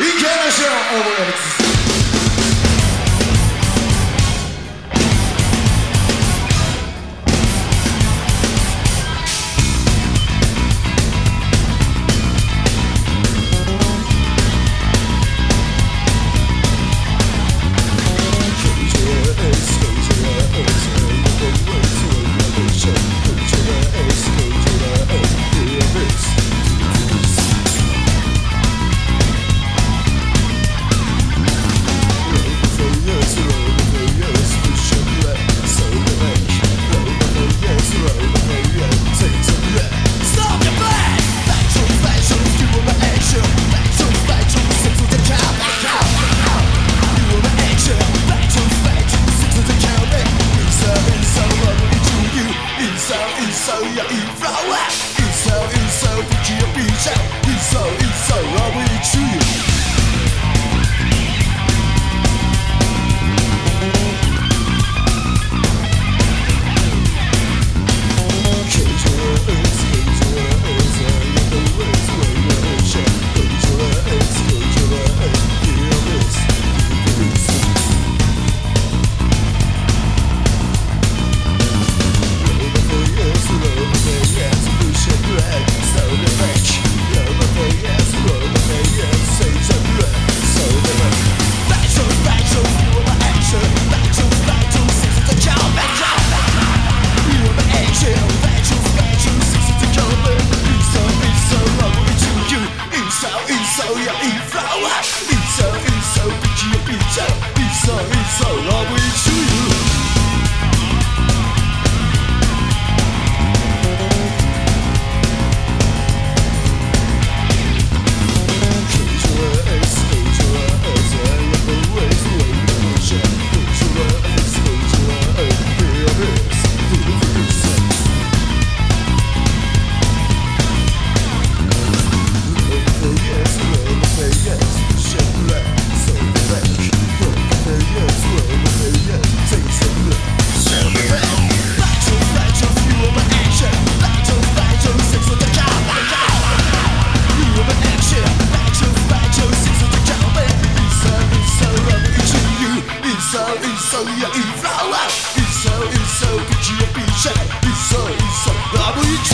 İyi ki her şey olur. 一手一手不羁的比 isso, isso ia inflar Isso, isso, pedia, pedia Isso, isso, a noite